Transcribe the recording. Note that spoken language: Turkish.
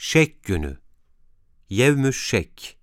Şek günü. Yevmüş şek.